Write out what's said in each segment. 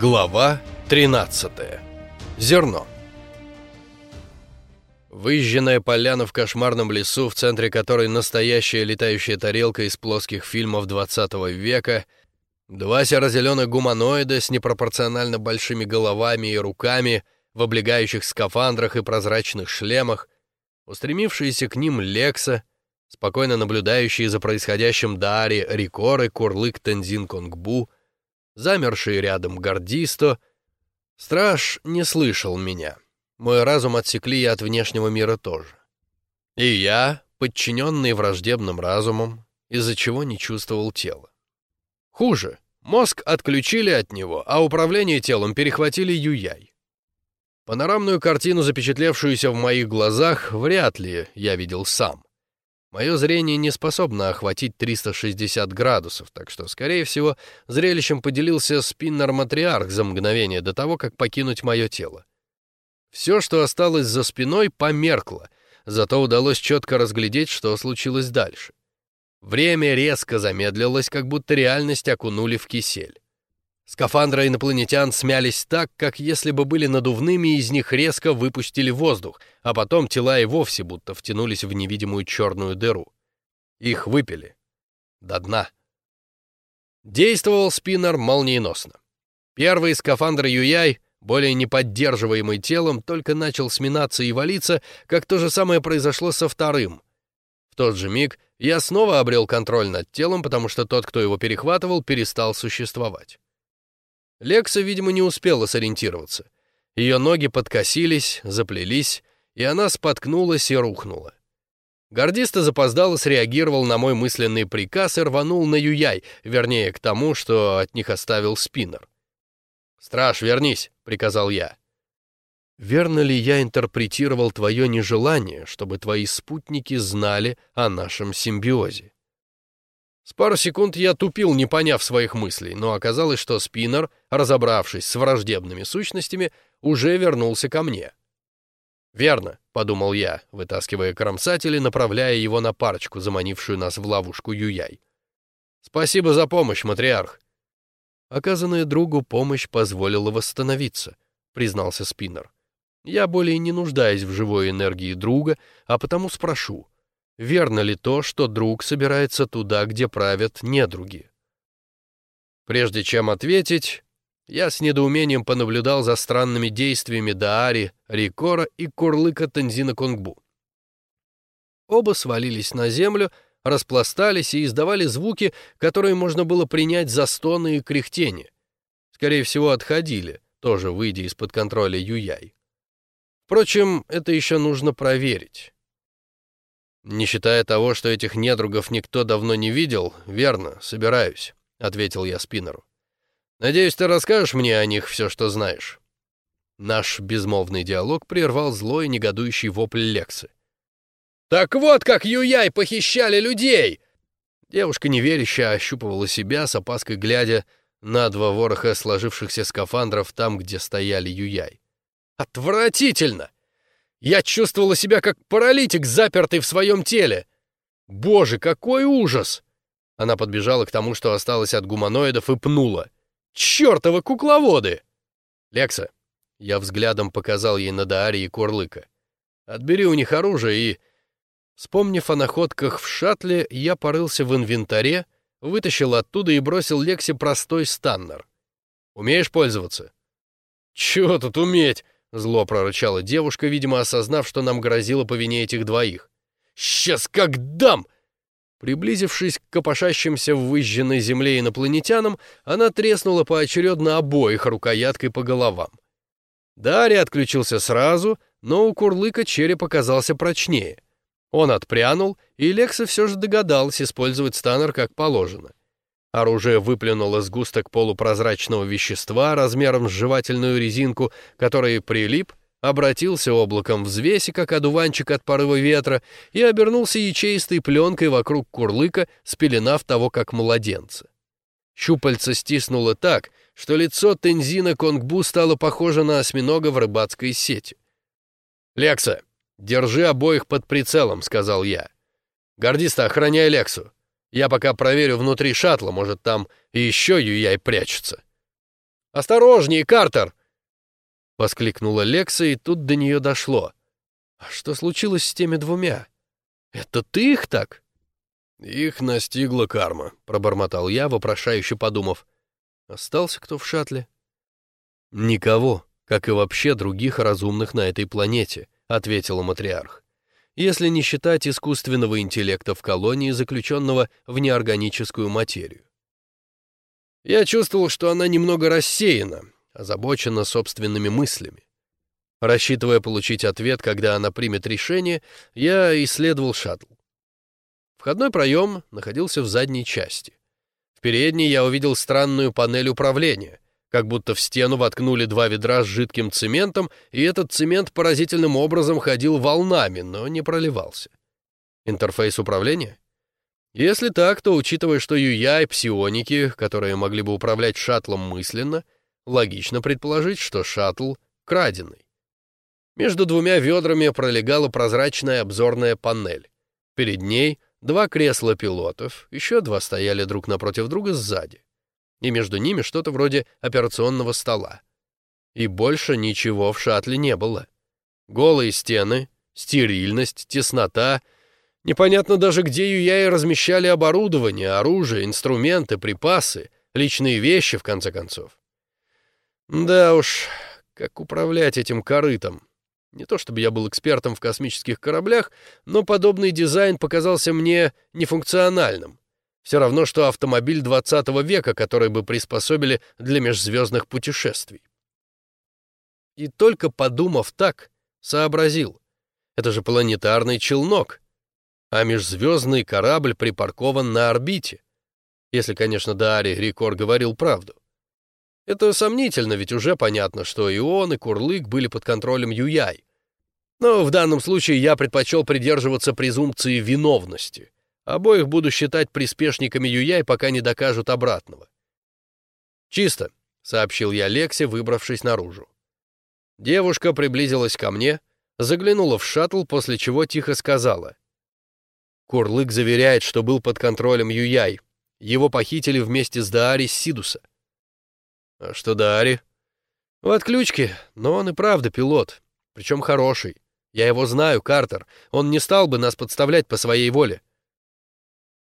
Глава 13. Зерно. Выжженная поляна в кошмарном лесу, в центре которой настоящая летающая тарелка из плоских фильмов 20 века, два серо-зеленых гуманоида с непропорционально большими головами и руками в облегающих скафандрах и прозрачных шлемах, устремившиеся к ним Лекса, спокойно наблюдающие за происходящим Дари, Рикоры, Курлык, Тензин, Конгбу — замерший рядом Гордисто. Страж не слышал меня. Мой разум отсекли от внешнего мира тоже. И я, подчиненный враждебным разумом, из-за чего не чувствовал тела. Хуже, мозг отключили от него, а управление телом перехватили Юяй. Панорамную картину, запечатлевшуюся в моих глазах, вряд ли я видел сам. Мое зрение не способно охватить 360 градусов, так что, скорее всего, зрелищем поделился спиннер-матриарх за мгновение до того, как покинуть мое тело. Все, что осталось за спиной, померкло, зато удалось четко разглядеть, что случилось дальше. Время резко замедлилось, как будто реальность окунули в кисель. Скафандры инопланетян смялись так, как если бы были надувными, и из них резко выпустили воздух, а потом тела и вовсе будто втянулись в невидимую черную дыру. Их выпили. До дна. Действовал спиннер молниеносно. Первый скафандр Юяй, более не поддерживаемый телом, только начал сминаться и валиться, как то же самое произошло со вторым. В тот же миг я снова обрел контроль над телом, потому что тот, кто его перехватывал, перестал существовать. Лекса, видимо, не успела сориентироваться. Ее ноги подкосились, заплелись, и она споткнулась и рухнула. Гордиста запоздало среагировал на мой мысленный приказ и рванул на Юяй, вернее, к тому, что от них оставил спиннер. «Страж, вернись!» — приказал я. «Верно ли я интерпретировал твое нежелание, чтобы твои спутники знали о нашем симбиозе?» С пару секунд я тупил, не поняв своих мыслей, но оказалось, что спиннер, разобравшись с враждебными сущностями, уже вернулся ко мне. «Верно», — подумал я, вытаскивая кромсатель и направляя его на парочку, заманившую нас в ловушку Юяй. «Спасибо за помощь, матриарх». Оказанная другу помощь позволила восстановиться, признался спиннер. Я более не нуждаюсь в живой энергии друга, а потому спрошу — верно ли то, что друг собирается туда, где правят недруги. Прежде чем ответить, я с недоумением понаблюдал за странными действиями Даари, Рикора и Курлыка Тензина Конгбу. Оба свалились на землю, распластались и издавали звуки, которые можно было принять за стоны и кряхтение. Скорее всего, отходили, тоже выйдя из-под контроля Юяй. Впрочем, это еще нужно проверить. «Не считая того, что этих недругов никто давно не видел, верно, собираюсь», — ответил я Спиннеру. «Надеюсь, ты расскажешь мне о них все, что знаешь». Наш безмолвный диалог прервал злой негодующий вопль Лексы. «Так вот как Юяй похищали людей!» Девушка неверяще ощупывала себя, с опаской глядя на два вороха сложившихся скафандров там, где стояли Юяй. «Отвратительно! Я чувствовала себя как паралитик, запертый в своем теле. Боже, какой ужас! Она подбежала к тому, что осталось от гуманоидов, и пнула. Чёртовы кукловоды! Лекса, я взглядом показал ей на Дааре и Курлыка. Отбери у них оружие и... Вспомнив о находках в шаттле, я порылся в инвентаре, вытащил оттуда и бросил Лексе простой станнер. «Умеешь пользоваться?» «Чего тут уметь?» Зло прорычала девушка, видимо, осознав, что нам грозило по вине этих двоих. «Сейчас как дам!» Приблизившись к копошащимся в выжженной земле инопланетянам, она треснула поочередно обоих рукояткой по головам. Дарья отключился сразу, но у Курлыка череп оказался прочнее. Он отпрянул, и Лекса все же догадалась использовать станер как положено — Оружие выплюнуло сгусток полупрозрачного вещества размером с жевательную резинку, который прилип, обратился облаком взвеси, как одуванчик от порыва ветра, и обернулся ячеистой пленкой вокруг курлыка, спеленав того, как младенца. Щупальца стиснуло так, что лицо Тензина Конгбу стало похоже на осьминога в рыбацкой сети. «Лекса, держи обоих под прицелом», — сказал я. «Гордиста, охраняй Лексу. Я пока проверю внутри шаттла, может, там еще Юяй прячется». «Осторожнее, Картер!» — воскликнула Лекса, и тут до нее дошло. «А что случилось с теми двумя? Это ты их так?» «Их настигла карма», — пробормотал я, вопрошающе подумав. «Остался кто в шаттле?» «Никого, как и вообще других разумных на этой планете», — ответила матриарх. «Если не считать искусственного интеллекта в колонии, заключенного в неорганическую материю. Я чувствовал, что она немного рассеяна, озабочена собственными мыслями. Рассчитывая получить ответ, когда она примет решение, я исследовал шаттл. Входной проем находился в задней части. В передней я увидел странную панель управления, как будто в стену воткнули два ведра с жидким цементом, и этот цемент поразительным образом ходил волнами, но не проливался. Интерфейс управления? Если так, то, учитывая, что юя псионики, которые могли бы управлять шаттлом мысленно, логично предположить, что шаттл краденый. Между двумя ведрами пролегала прозрачная обзорная панель. Перед ней два кресла пилотов, еще два стояли друг напротив друга сзади. И между ними что-то вроде операционного стола. И больше ничего в шаттле не было. Голые стены, стерильность, теснота — Непонятно даже, где Юяи размещали оборудование, оружие, инструменты, припасы, личные вещи, в конце концов. Да уж, как управлять этим корытом? Не то чтобы я был экспертом в космических кораблях, но подобный дизайн показался мне нефункциональным. Все равно, что автомобиль 20 века, который бы приспособили для межзвездных путешествий. И только подумав так, сообразил. Это же планетарный челнок, а межзвездный корабль припаркован на орбите. Если, конечно, Даари Рикор говорил правду. Это сомнительно, ведь уже понятно, что и он, и Курлык были под контролем Юяй. Но в данном случае я предпочел придерживаться презумпции виновности. Обоих буду считать приспешниками Юяй, пока не докажут обратного. «Чисто», — сообщил я Лексе, выбравшись наружу. Девушка приблизилась ко мне, заглянула в шаттл, после чего тихо сказала. Курлык заверяет, что был под контролем Юяй. Его похитили вместе с Даари Сидуса. А что Даари? В отключке, но он и правда пилот. Причем хороший. Я его знаю, Картер. Он не стал бы нас подставлять по своей воле.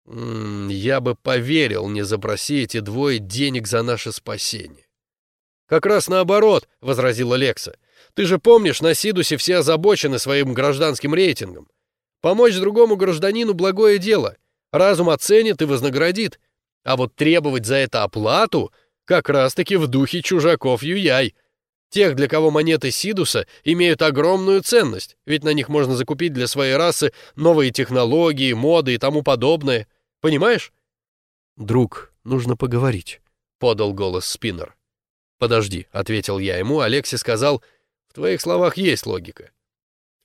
Я бы поверил, не запроси эти двое денег за наше спасение. Как раз наоборот, — возразила Лекса. Ты же помнишь, на Сидусе все озабочены своим гражданским рейтингом. Помочь другому гражданину — благое дело. Разум оценит и вознаградит. А вот требовать за это оплату как раз-таки в духе чужаков Юяй. Тех, для кого монеты Сидуса имеют огромную ценность, ведь на них можно закупить для своей расы новые технологии, моды и тому подобное. Понимаешь? «Друг, нужно поговорить», — подал голос Спиннер. «Подожди», — ответил я ему, Алекси сказал, «в твоих словах есть логика.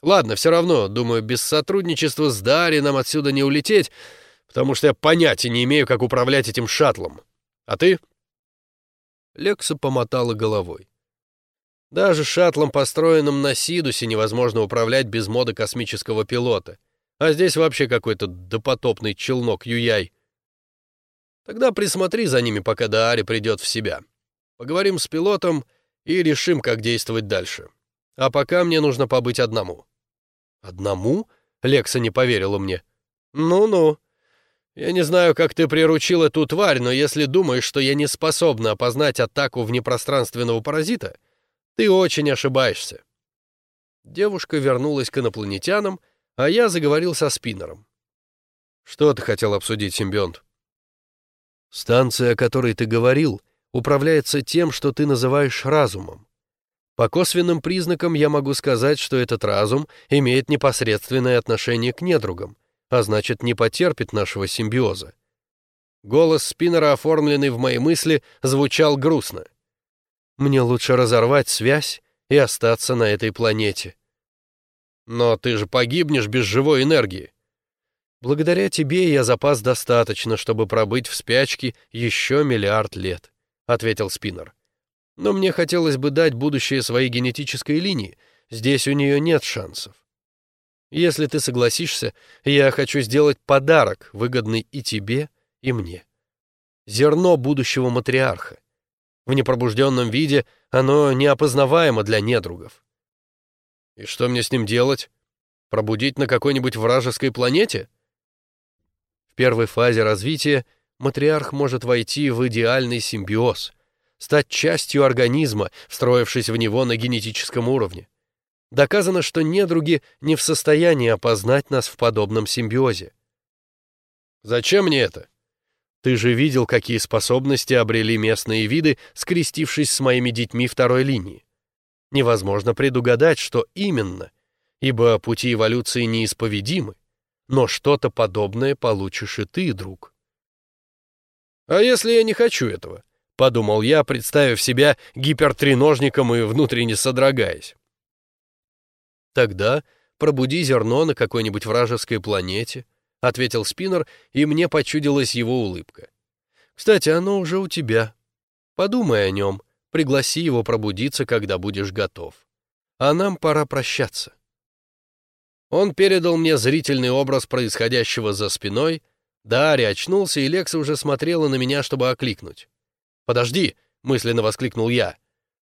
Ладно, все равно, думаю, без сотрудничества с Дари нам отсюда не улететь, потому что я понятия не имею, как управлять этим шаттлом. А ты?» Лекса помотала головой. «Даже шаттлом, построенным на Сидусе, невозможно управлять без мода космического пилота. А здесь вообще какой-то допотопный челнок Юяй. Тогда присмотри за ними, пока Даари придет в себя. Поговорим с пилотом и решим, как действовать дальше. А пока мне нужно побыть одному». «Одному?» — Лекса не поверила мне. «Ну-ну. Я не знаю, как ты приручил эту тварь, но если думаешь, что я не способна опознать атаку внепространственного паразита, ты очень ошибаешься». Девушка вернулась к инопланетянам, а я заговорил со спиннером. «Что ты хотел обсудить, симбионт?» «Станция, о которой ты говорил, управляется тем, что ты называешь разумом. По косвенным признакам я могу сказать, что этот разум имеет непосредственное отношение к недругам, а значит, не потерпит нашего симбиоза. Голос Спиннера, оформленный в мои мысли, звучал грустно. «Мне лучше разорвать связь и остаться на этой планете». «Но ты же погибнешь без живой энергии». «Благодаря тебе я запас достаточно, чтобы пробыть в спячке еще миллиард лет», — ответил Спиннер. Но мне хотелось бы дать будущее своей генетической линии. Здесь у нее нет шансов. Если ты согласишься, я хочу сделать подарок, выгодный и тебе, и мне. Зерно будущего матриарха. В непробужденном виде оно неопознаваемо для недругов. И что мне с ним делать? Пробудить на какой-нибудь вражеской планете? В первой фазе развития матриарх может войти в идеальный симбиоз, стать частью организма, встроившись в него на генетическом уровне. Доказано, что недруги не в состоянии опознать нас в подобном симбиозе. Зачем мне это? Ты же видел, какие способности обрели местные виды, скрестившись с моими детьми второй линии. Невозможно предугадать, что именно, ибо пути эволюции неисповедимы, но что-то подобное получишь и ты, друг. А если я не хочу этого? Подумал я, представив себя гипертреножником и внутренне содрогаясь. Тогда пробуди зерно на какой-нибудь вражеской планете, — ответил Спиннер, и мне почудилась его улыбка. «Кстати, оно уже у тебя. Подумай о нем, пригласи его пробудиться, когда будешь готов. А нам пора прощаться». Он передал мне зрительный образ происходящего за спиной. Дарри очнулся, и Лекса уже смотрела на меня, чтобы окликнуть. «Подожди!» — мысленно воскликнул я.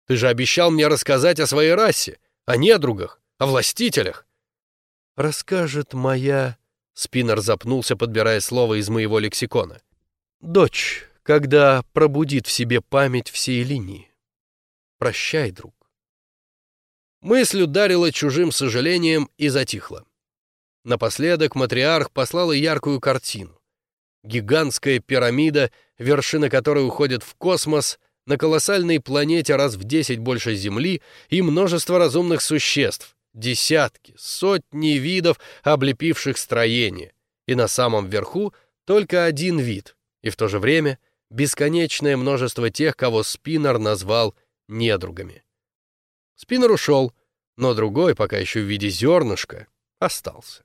«Ты же обещал мне рассказать о своей расе, о недругах, о властителях!» «Расскажет моя...» Спиннер запнулся, подбирая слово из моего лексикона. «Дочь, когда пробудит в себе память всей линии. Прощай, друг». Мысль ударила чужим сожалением и затихла. Напоследок матриарх послала яркую картину. Гигантская пирамида, вершина которой уходит в космос, на колоссальной планете раз в десять больше Земли и множество разумных существ, десятки, сотни видов, облепивших строение, и на самом верху только один вид, и в то же время бесконечное множество тех, кого Спиннер назвал недругами. Спиннер ушел, но другой, пока еще в виде зернышка, остался.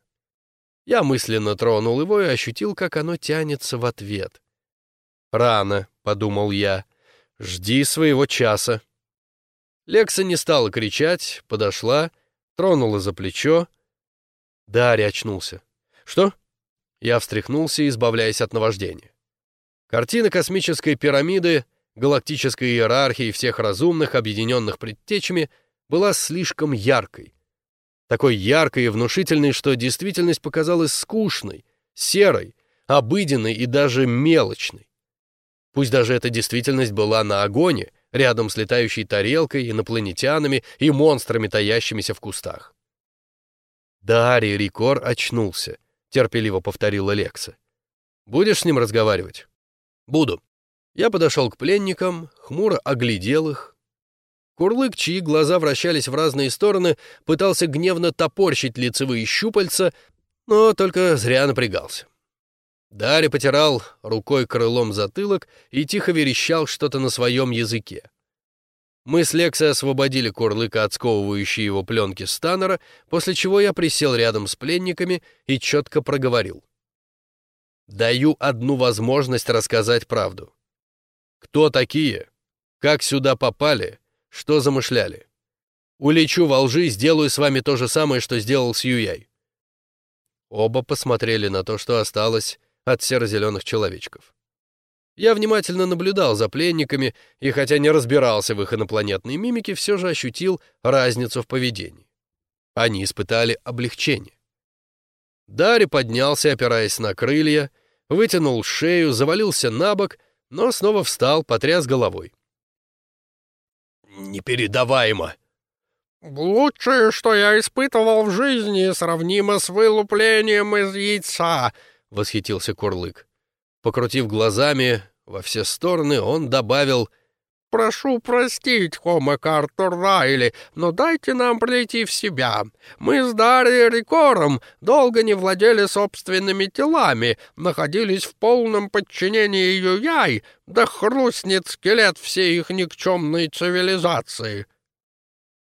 Я мысленно тронул его и ощутил, как оно тянется в ответ. «Рано», — подумал я, — «жди своего часа». Лекса не стала кричать, подошла тронула за плечо. Дарья очнулся. «Что?» Я встряхнулся, избавляясь от наваждения. Картина космической пирамиды, галактической иерархии всех разумных, объединенных предтечами, была слишком яркой. Такой яркой и внушительной, что действительность показалась скучной, серой, обыденной и даже мелочной. Пусть даже эта действительность была на огоне, рядом с летающей тарелкой, инопланетянами и монстрами, таящимися в кустах. «Дарий Рикор очнулся», — терпеливо повторила Лекса. «Будешь с ним разговаривать?» «Буду». Я подошел к пленникам, хмуро оглядел их. Курлык, чьи глаза вращались в разные стороны, пытался гневно топорщить лицевые щупальца, но только зря напрягался. Дарья потирал рукой крылом затылок и тихо верещал что-то на своем языке. Мы с Лексой освободили Курлыка от сковывающей его пленки Станнера, после чего я присел рядом с пленниками и четко проговорил. «Даю одну возможность рассказать правду. Кто такие? Как сюда попали? Что замышляли? Улечу во лжи, сделаю с вами то же самое, что сделал с Юяй». Оба посмотрели на то, что осталось, от серо-зеленых человечков. Я внимательно наблюдал за пленниками и, хотя не разбирался в их инопланетной мимике, все же ощутил разницу в поведении. Они испытали облегчение. Дарри поднялся, опираясь на крылья, вытянул шею, завалился на бок, но снова встал, потряс головой. «Непередаваемо!» «Лучшее, что я испытывал в жизни, сравнимо с вылуплением из яйца», — восхитился Курлык. Покрутив глазами во все стороны, он добавил «Прошу простить, Хома Картур Райли, но дайте нам прийти в себя. Мы с Дарьей Рикором долго не владели собственными телами, находились в полном подчинении Юяй, да хрустнет скелет всей их никчемной цивилизации».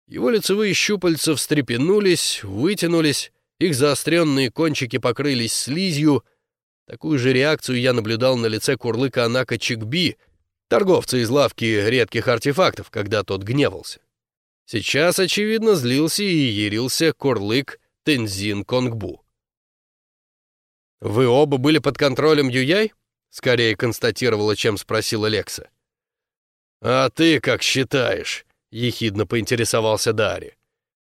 Его лицевые щупальца встрепенулись, вытянулись, их заостренные кончики покрылись слизью. Такую же реакцию я наблюдал на лице курлыка Анака Чикби, торговца из лавки редких артефактов, когда тот гневался. Сейчас, очевидно, злился и ярился курлык Тензин Конгбу. «Вы оба были под контролем Юяй?» — скорее констатировала, чем спросила Лекса. «А ты как считаешь?» — ехидно поинтересовался Дари.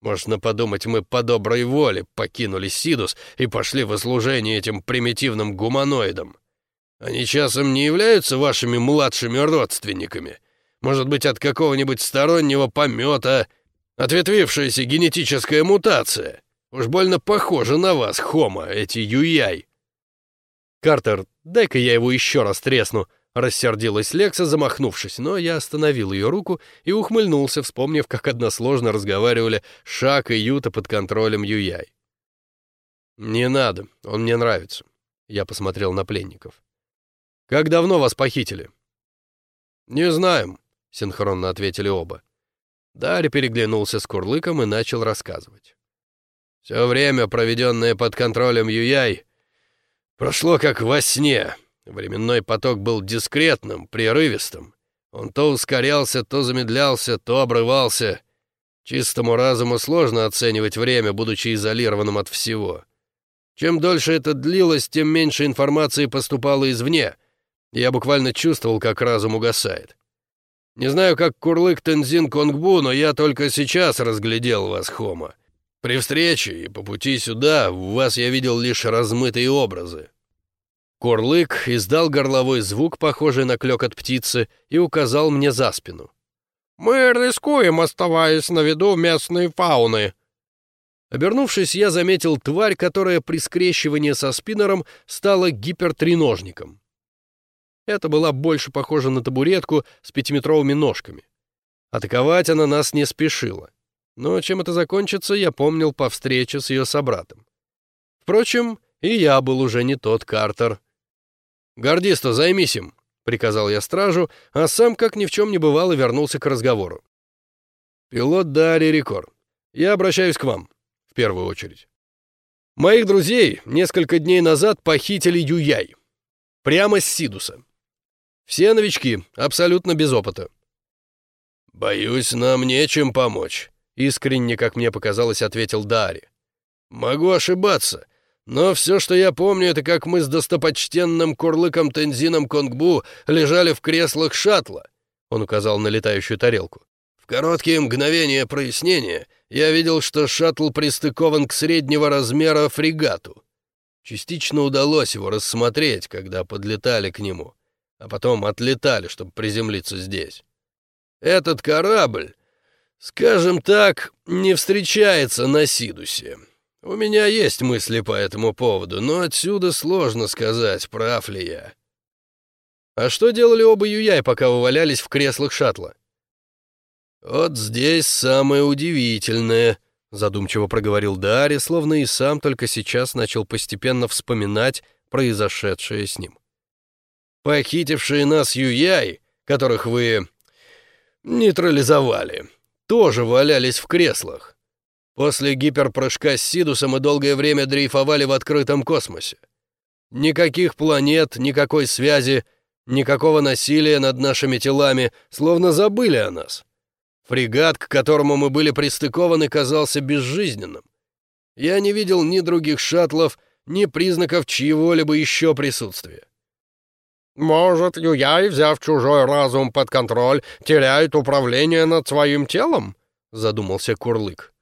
«Можно подумать, мы по доброй воле покинули Сидус и пошли в служение этим примитивным гуманоидам. Они часом не являются вашими младшими родственниками? Может быть, от какого-нибудь стороннего помета, ответвившаяся генетическая мутация? Уж больно похоже на вас, Хома, эти юяй». «Картер, дай-ка я его еще раз тресну», Рассердилась Лекса, замахнувшись, но я остановил ее руку и ухмыльнулся, вспомнив, как односложно разговаривали Шак и Юта под контролем Юяй. «Не надо, он мне нравится», — я посмотрел на пленников. «Как давно вас похитили?» «Не знаем», — синхронно ответили оба. Дарья переглянулся с Курлыком и начал рассказывать. «Все время, проведенное под контролем Юяй, прошло как во сне. Временной поток был дискретным, прерывистым. Он то ускорялся, то замедлялся, то обрывался. Чистому разуму сложно оценивать время, будучи изолированным от всего. Чем дольше это длилось, тем меньше информации поступало извне. Я буквально чувствовал, как разум угасает. Не знаю, как Курлык Тензин Конгбу, но я только сейчас разглядел вас, Хома. При встрече и по пути сюда в вас я видел лишь размытые образы. Курлык издал горловой звук, похожий на клёкот птицы, и указал мне за спину. «Мы рискуем, оставаясь на виду местной фауны». Обернувшись, я заметил тварь, которая при скрещивании со спиннером стала гипертреножником. Это была больше похожа на табуретку с пятиметровыми ножками. Атаковать она нас не спешила. Но чем это закончится, я помнил по встрече с ее собратом. Впрочем, и я был уже не тот Картер, «Гордисто, займись им», — приказал я стражу, а сам, как ни в чем не бывало, вернулся к разговору. «Пилот Дарья Рекор, я обращаюсь к вам, в первую очередь. Моих друзей несколько дней назад похитили Юяй. Прямо с Сидуса. Все новички, абсолютно без опыта. «Боюсь, нам нечем помочь», — искренне, как мне показалось, ответил Дари. «Могу ошибаться, но все, что я помню, это как мы с достопочтенным курлыком Тензином Конгбу лежали в креслах шаттла. Он указал на летающую тарелку. В короткие мгновения прояснения я видел, что шаттл пристыкован к среднего размера фрегату. Частично удалось его рассмотреть, когда подлетали к нему, а потом отлетали, чтобы приземлиться здесь. Этот корабль, скажем так, не встречается на Сидусе. У меня есть мысли по этому поводу, но отсюда сложно сказать, прав ли я. А что делали оба Юяй, пока вы валялись в креслах шаттла? Вот здесь самое удивительное, задумчиво проговорил Дарри, словно и сам только сейчас начал постепенно вспоминать произошедшее с ним. Похитившие нас Юяй, которых вы нейтрализовали, тоже валялись в креслах. После гиперпрыжка с Сидуса мы долгое время дрейфовали в открытом космосе. Никаких планет, никакой связи, никакого насилия над нашими телами, словно забыли о нас. Фрегат, к которому мы были пристыкованы, казался безжизненным. Я не видел ни других шаттлов, ни признаков чьего-либо еще присутствия. «Может, Юяй, взяв чужой разум под контроль, теряет управление над своим телом?» — задумался Курлык.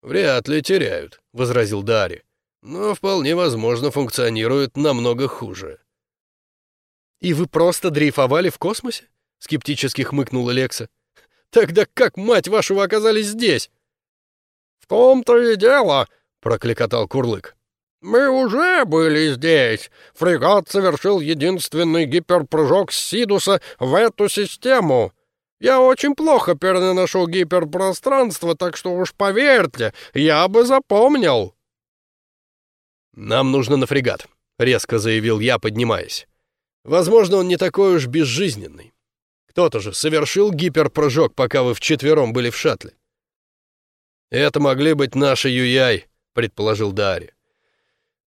«Вряд ли теряют», — возразил Дари. «Но вполне возможно функционируют намного хуже». «И вы просто дрейфовали в космосе?» — скептически хмыкнула Лекса. «Тогда как, мать вашего, оказались здесь?» «В том-то и дело», — прокликотал Курлык. «Мы уже были здесь. Фрегат совершил единственный гиперпрыжок с Сидуса в эту систему. Я очень плохо переношу гиперпространство, так что уж поверьте, я бы запомнил». «Нам нужно на фрегат», — резко заявил я, поднимаясь. «Возможно, он не такой уж безжизненный. Кто-то же совершил гиперпрыжок, пока вы вчетвером были в шаттле». «Это могли быть наши Юяй», — предположил Дари.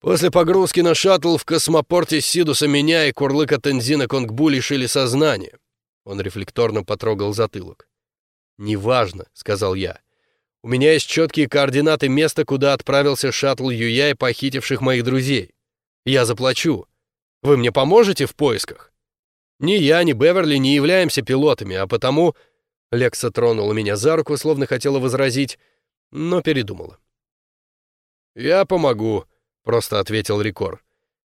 После погрузки на шаттл в космопорте Сидуса меня и Курлыка Тензина Конгбу лишили сознания. Он рефлекторно потрогал затылок. «Неважно», — сказал я. «У меня есть четкие координаты места, куда отправился шаттл Юяй, похитивших моих друзей. Я заплачу. Вы мне поможете в поисках?» Ни я, ни Беверли не являемся пилотами, а потому...» Лекса тронула меня за руку, словно хотела возразить, но передумала. «Я помогу», — просто ответил Рикор.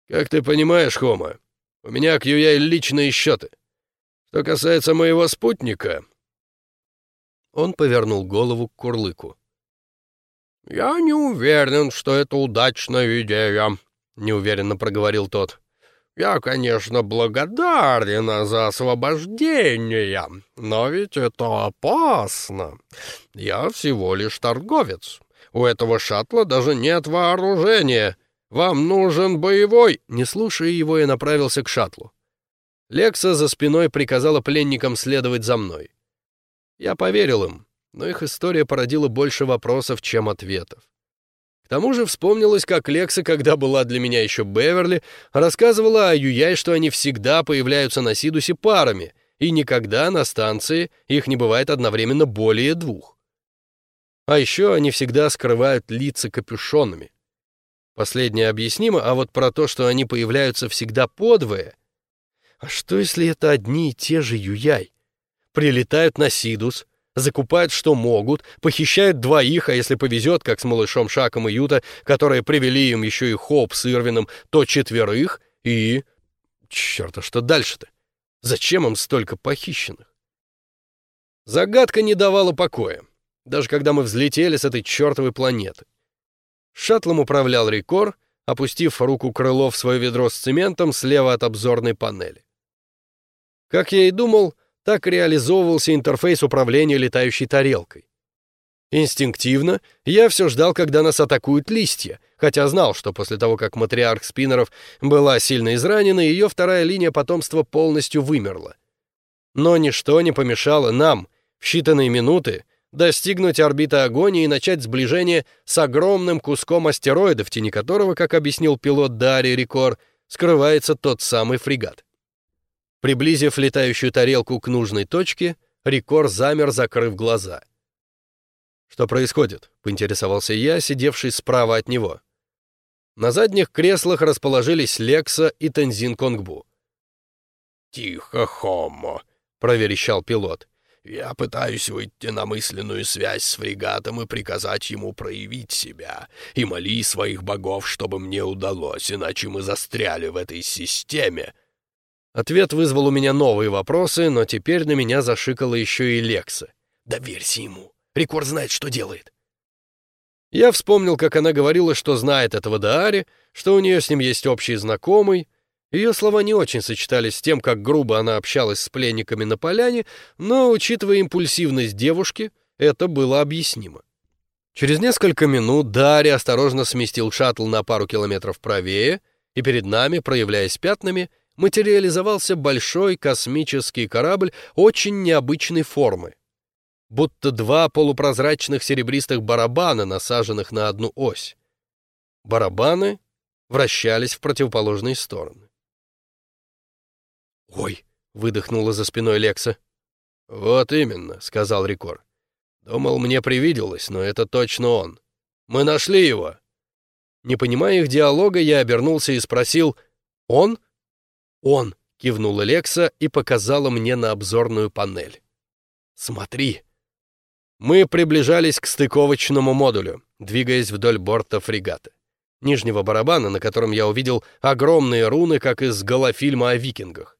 «Как ты понимаешь, Хома, у меня к Юяй личные счеты. Что касается моего спутника...» Он повернул голову к Курлыку. «Я не уверен, что это удачная идея», — неуверенно проговорил тот. «Я, конечно, благодарен за освобождение, но ведь это опасно. Я всего лишь торговец. У этого шаттла даже нет вооружения. Вам нужен боевой...» Не слушая его, я направился к шаттлу. Лекса за спиной приказала пленникам следовать за мной. Я поверил им, но их история породила больше вопросов, чем ответов. К тому же вспомнилось, как Лекса, когда была для меня еще Беверли, рассказывала о Юяй, что они всегда появляются на Сидусе парами, и никогда на станции их не бывает одновременно более двух. А еще они всегда скрывают лица капюшонами. Последнее объяснимо, а вот про то, что они появляются всегда подвое. А что, если это одни и те же Юяй? Прилетают на Сидус, закупают что могут, похищают двоих, а если повезет, как с малышом Шаком и Юта, которые привели им еще и Хоп с Ирвином, то четверых и... Черт, а что дальше-то? Зачем им столько похищенных? Загадка не давала покоя, даже когда мы взлетели с этой чертовой планеты. Шаттлом управлял Рикор, опустив руку крыло в свое ведро с цементом слева от обзорной панели. Как я и думал, так реализовывался интерфейс управления летающей тарелкой. Инстинктивно я все ждал, когда нас атакуют листья, хотя знал, что после того, как матриарх спиннеров была сильно изранена, ее вторая линия потомства полностью вымерла. Но ничто не помешало нам в считанные минуты достигнуть орбиты агонии и начать сближение с огромным куском астероида, в тени которого, как объяснил пилот Дарья Рикор, скрывается тот самый фрегат. Приблизив летающую тарелку к нужной точке, Рикор замер, закрыв глаза. «Что происходит?» — поинтересовался я, сидевший справа от него. На задних креслах расположились Лекса и Тензин Конгбу. «Тихо, Хомо», — проверещал пилот. «Я пытаюсь выйти на мысленную связь с фрегатом и приказать ему проявить себя. И моли своих богов, чтобы мне удалось, иначе мы застряли в этой системе». Ответ вызвал у меня новые вопросы, но теперь на меня зашикала еще и Лекса. «Доверься ему. Рекорд знает, что делает». Я вспомнил, как она говорила, что знает этого Даари, что у нее с ним есть общий знакомый. Ее слова не очень сочетались с тем, как грубо она общалась с пленниками на поляне, но, учитывая импульсивность девушки, это было объяснимо. Через несколько минут Дарья осторожно сместил шаттл на пару километров правее, и перед нами, проявляясь пятнами, материализовался большой космический корабль очень необычной формы. Будто два полупрозрачных серебристых барабана, насаженных на одну ось. Барабаны вращались в противоположные стороны. «Ой!» — выдохнула за спиной Лекса. «Вот именно», — сказал Рикор. «Думал, мне привиделось, но это точно он. Мы нашли его». Не понимая их диалога, я обернулся и спросил «Он?» «Он!» — кивнула Лекса и показала мне на обзорную панель. «Смотри!» Мы приближались к стыковочному модулю, двигаясь вдоль борта фрегата. Нижнего барабана, на котором я увидел огромные руны, как из голофильма о викингах.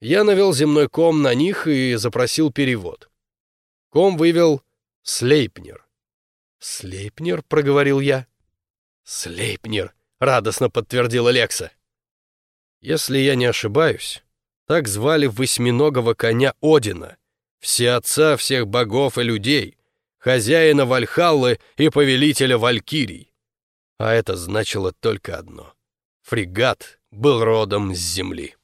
Я навел земной ком на них и запросил перевод. Ком вывел «Слейпнер». «Слейпнер?» — проговорил я. «Слейпнер», — радостно подтвердила Лекса. Если я не ошибаюсь, так звали восьминогого коня Одина, все отца всех богов и людей, хозяина Вальхаллы и повелителя Валькирий. А это значило только одно. Фрегат был родом с земли.